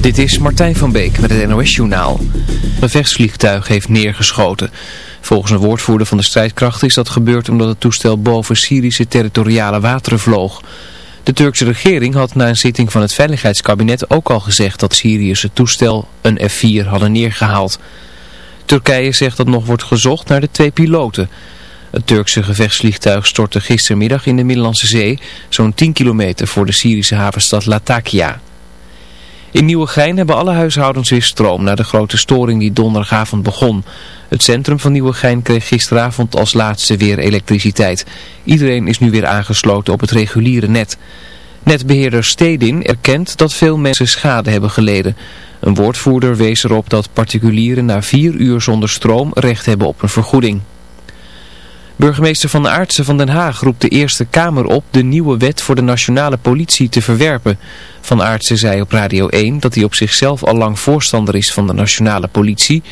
Dit is Martijn van Beek met het NOS-journaal. Een gevechtsvliegtuig heeft neergeschoten. Volgens een woordvoerder van de strijdkrachten is dat gebeurd omdat het toestel boven Syrische territoriale wateren vloog. De Turkse regering had na een zitting van het Veiligheidskabinet ook al gezegd dat Syriërs het toestel een F-4 hadden neergehaald. Turkije zegt dat nog wordt gezocht naar de twee piloten. Het Turkse gevechtsvliegtuig stortte gistermiddag in de Middellandse Zee, zo'n 10 kilometer voor de Syrische havenstad Latakia. In Nieuwegein hebben alle huishoudens weer stroom na de grote storing die donderdagavond begon. Het centrum van Nieuwegein kreeg gisteravond als laatste weer elektriciteit. Iedereen is nu weer aangesloten op het reguliere net. Netbeheerder Stedin erkent dat veel mensen schade hebben geleden. Een woordvoerder wees erop dat particulieren na vier uur zonder stroom recht hebben op een vergoeding. Burgemeester Van Aartsen van Den Haag roept de Eerste Kamer op de nieuwe wet voor de nationale politie te verwerpen. Van Aartsen zei op Radio 1 dat hij op zichzelf al lang voorstander is van de nationale politie,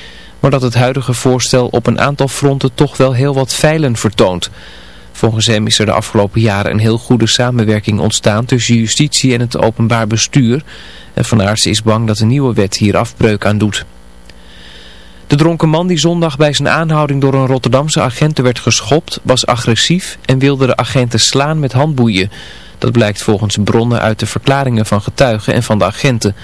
maar dat het huidige voorstel op een aantal fronten toch wel heel wat feilen vertoont. Volgens hem is er de afgelopen jaren een heel goede samenwerking ontstaan tussen justitie en het openbaar bestuur. En Van Aartsen is bang dat de nieuwe wet hier afbreuk aan doet. De dronken man die zondag bij zijn aanhouding door een Rotterdamse agenten werd geschopt, was agressief en wilde de agenten slaan met handboeien. Dat blijkt volgens bronnen uit de verklaringen van getuigen en van de agenten.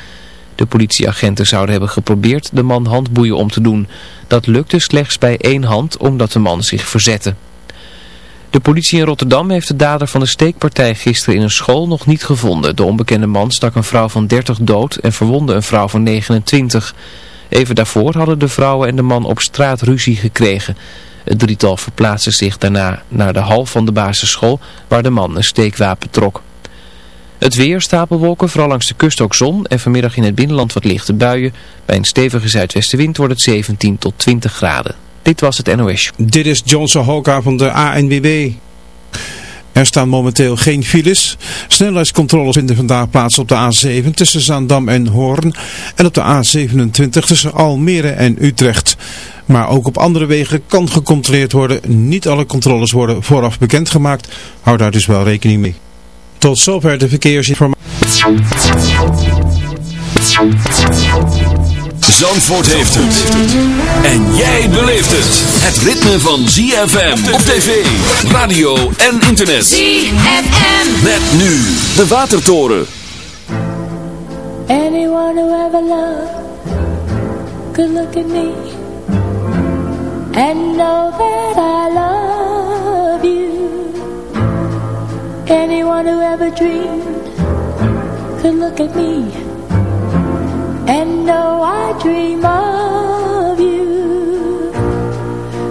De politieagenten zouden hebben geprobeerd de man handboeien om te doen. Dat lukte slechts bij één hand omdat de man zich verzette. De politie in Rotterdam heeft de dader van de steekpartij gisteren in een school nog niet gevonden. De onbekende man stak een vrouw van 30 dood en verwonde een vrouw van 29. Even daarvoor hadden de vrouwen en de man op straat ruzie gekregen. Het drietal verplaatste zich daarna naar de hal van de basisschool waar de man een steekwapen trok. Het weer, stapelwolken, vooral langs de kust ook zon en vanmiddag in het binnenland wat lichte buien. Bij een stevige zuidwestenwind wordt het 17 tot 20 graden. Dit was het NOS. Dit is Johnson Hoka van de ANWB. Er staan momenteel geen files. Snelheidscontroles vinden vandaag plaats op de A7 tussen Zaandam en Hoorn en op de A27 tussen Almere en Utrecht. Maar ook op andere wegen kan gecontroleerd worden. Niet alle controles worden vooraf bekendgemaakt. Hou daar dus wel rekening mee. Tot zover de verkeersinformatie. Zandvoort heeft het. En jij beleeft het. Het ritme van ZFM op tv, radio en internet. ZFM. Met nu de Watertoren. Anyone who ever loved could look at me and know that I love you. Anyone who ever dreamed could look at me and know I dream of you,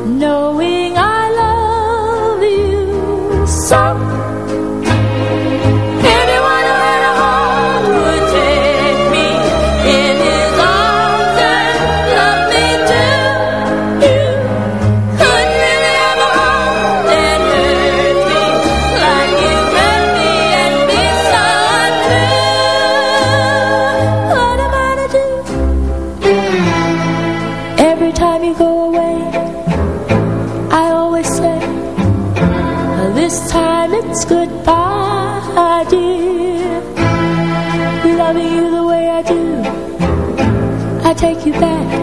knowing I love you so. Take you back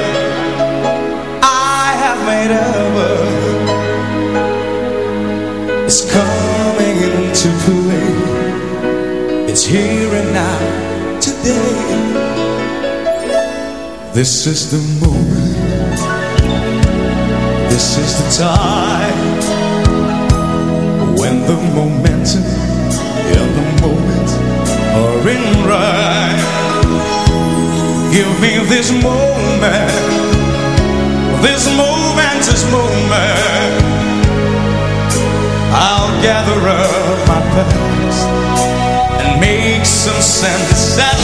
here and now today. This is the moment. This is the time When the momentum And the moment Are in right. Give me this moment. This momentous moment. I'll gather up my past the saddle.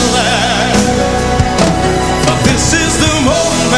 This is the moment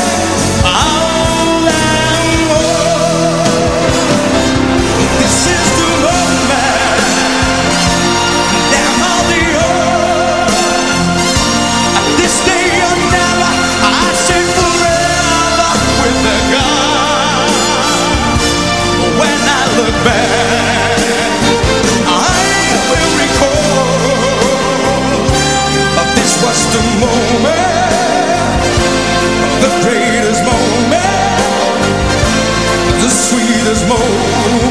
there's more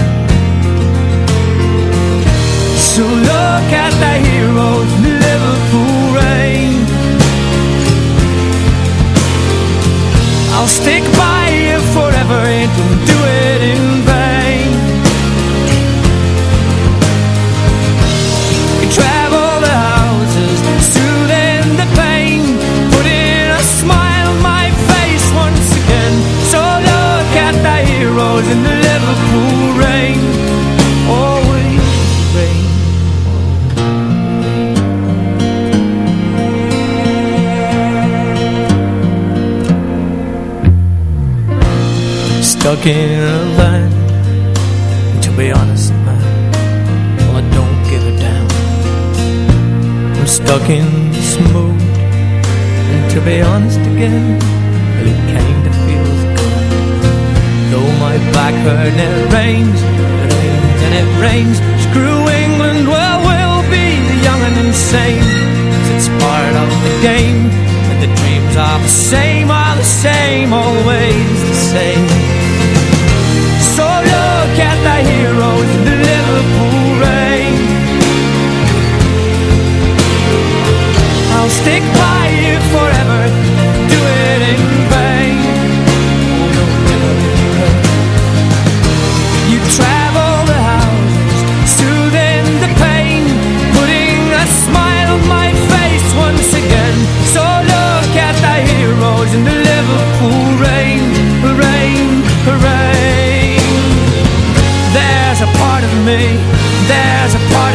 so look at the heroes in Liverpool rain I'll stick by you forever and don't do it in vain stuck in a van To be honest, man Well, I don't give a damn. I'm stuck in this mood. And to be honest again Well it kinda feels good. Though my back hurt and it rains It rains and it rains. Screw England, well we'll be young and insane. Cause it's part of the game And the dreams are the same Are the same, always the same the heroes the Liverpool rain I'll stick by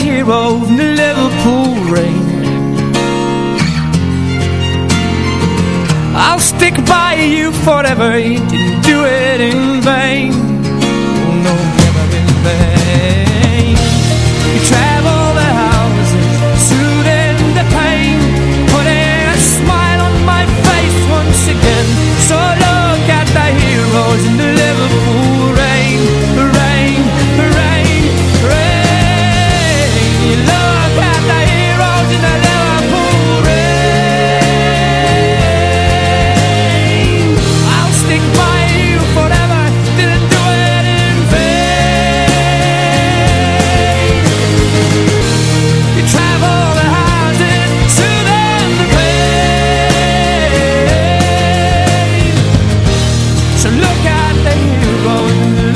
hero in the Liverpool rain I'll stick by you forever You didn't do it in look at the hero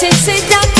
Say, say, say,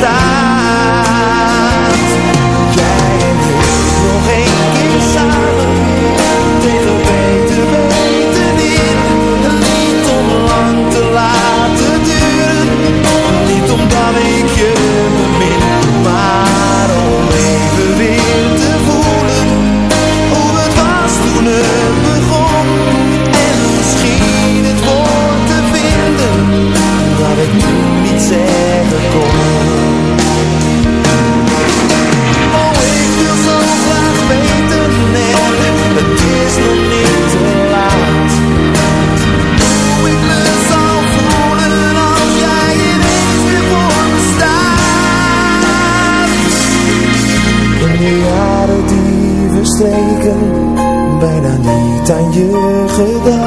está. aan je gedaan.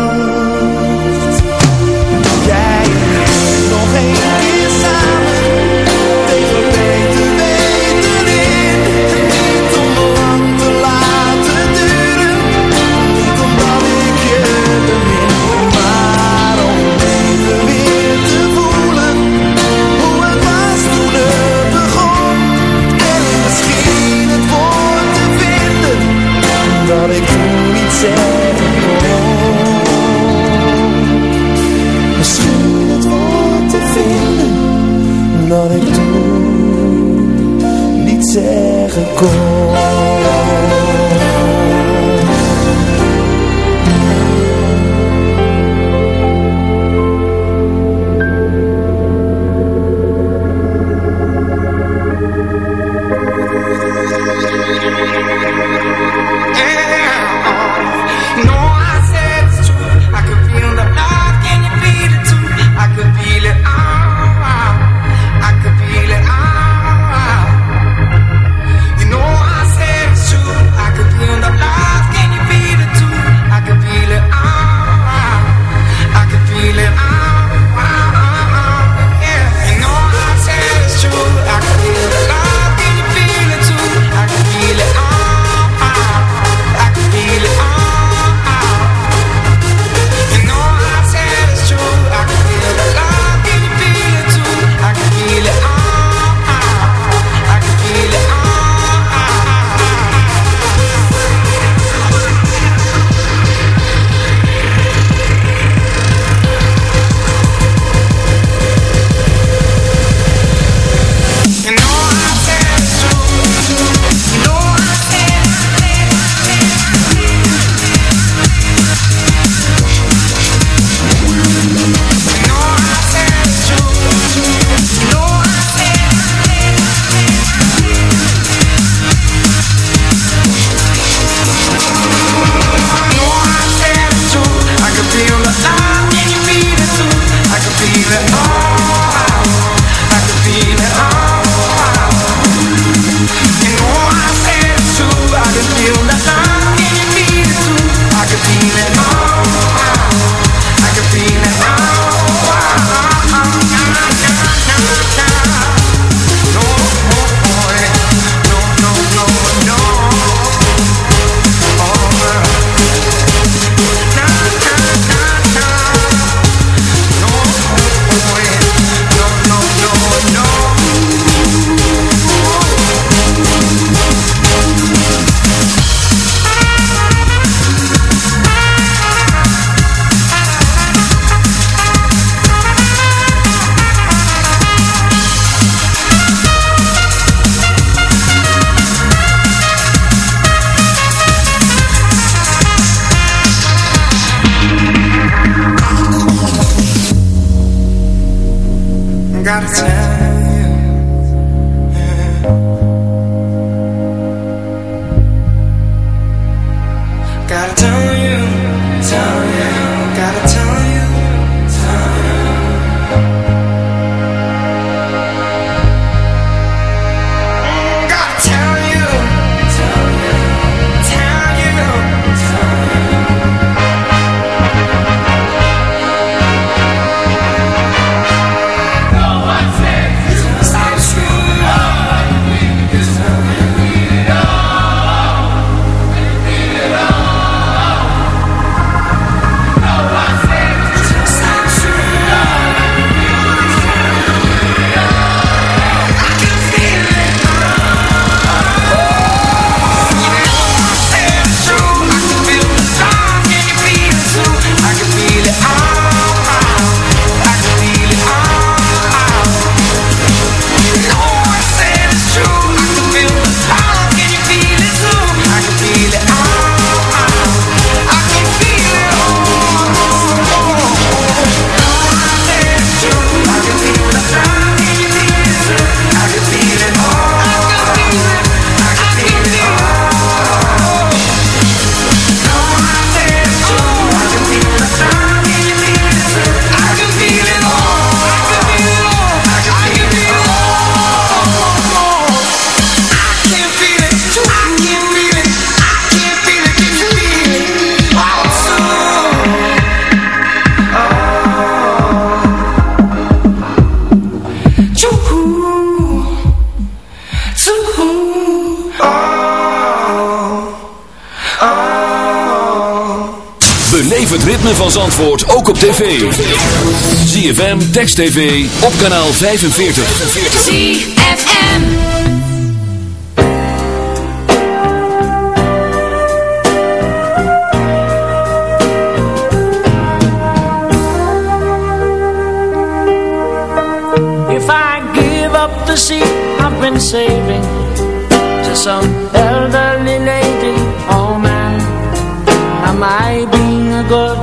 Ook op tv. ZFM, Text TV, op kanaal 45. ZFM. If I give up the seat I've been saving to some elderly lady, oh man, am I being a good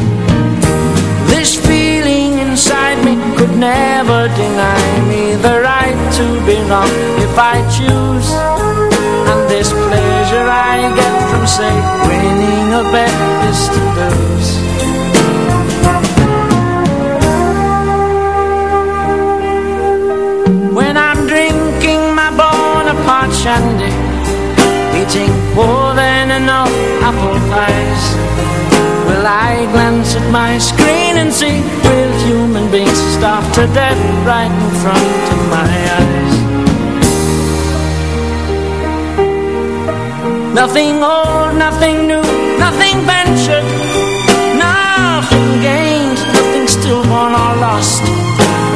Inside me could never deny me the right to be wrong if I choose. And this pleasure I get from, say, winning a bet is to lose. When I'm drinking my Bonaparte shandy Eating more than enough apple pies Will I glance at my screen and see Beings starved to death right in front of my eyes. Nothing old, nothing new, nothing ventured. Nothing gained, nothing stillborn or lost.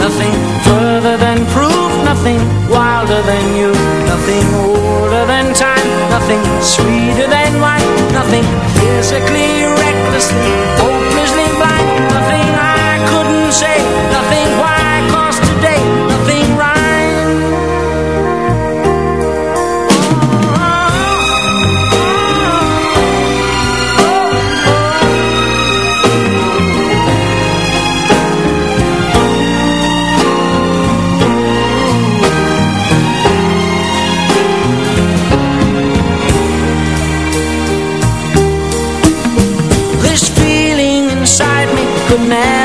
Nothing further than proof, nothing wilder than you. Nothing older than time, nothing sweeter than wine. Nothing physically, recklessly, hopelessly blind say, nothing why, cause today Nothing rhyme This feeling inside me could never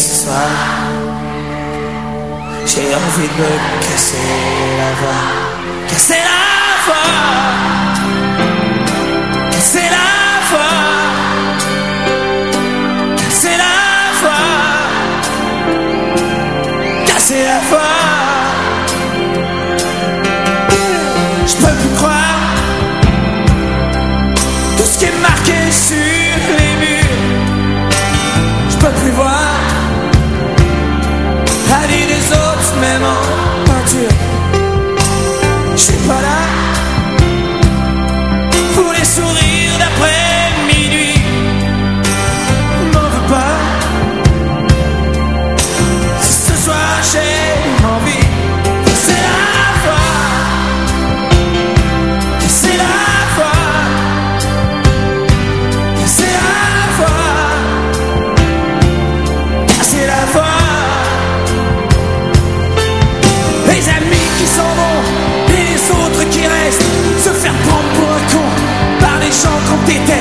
ce soir. J'ai envie de me casser la voix. Casser la voix. partite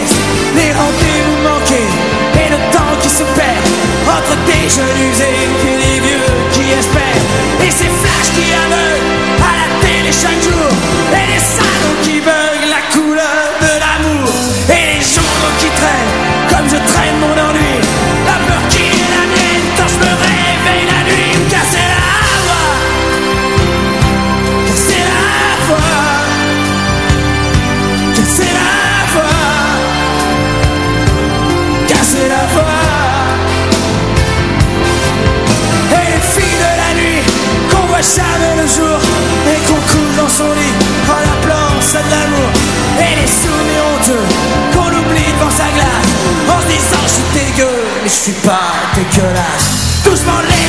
et qu'on coule dans son lit en la ça de l'amour. Et les souvenirs honteux qu'on oublie devant sa glace en se disant je suis dégueu, mais je suis pas dégueulasse. Doucement les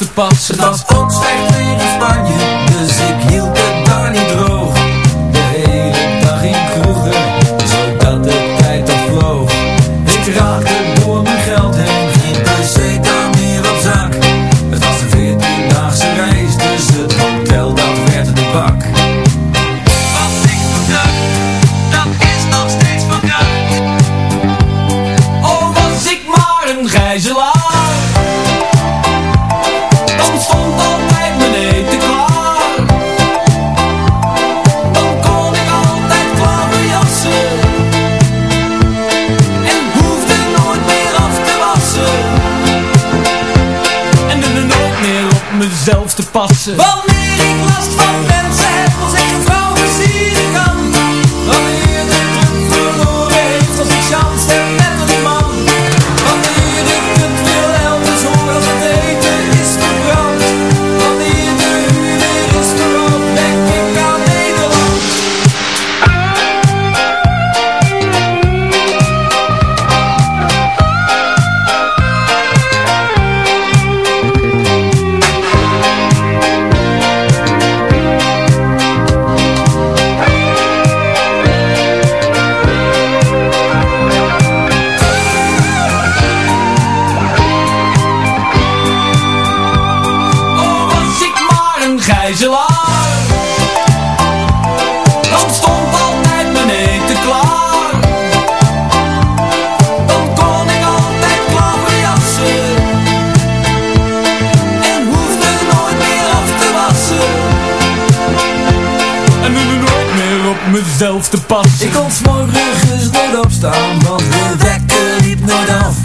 the bar. zelf te pas. Ik kon s'morgens nooit opstaan Want de wekker liep nooit af.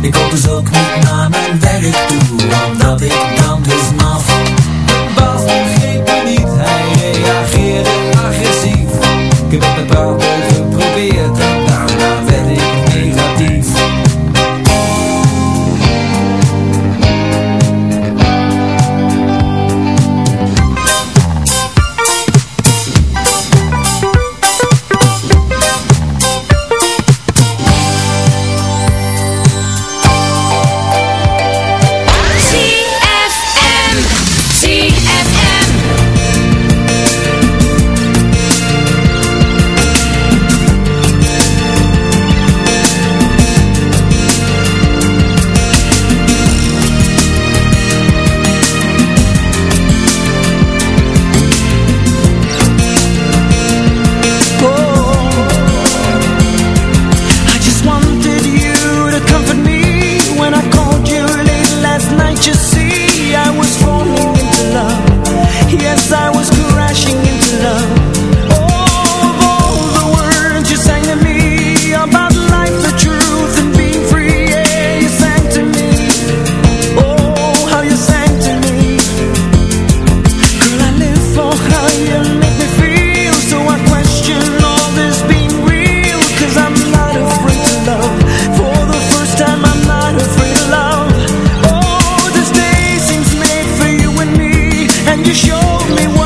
Ik kon dus ook niet naar mijn werk toe Omdat ik dan dus me one.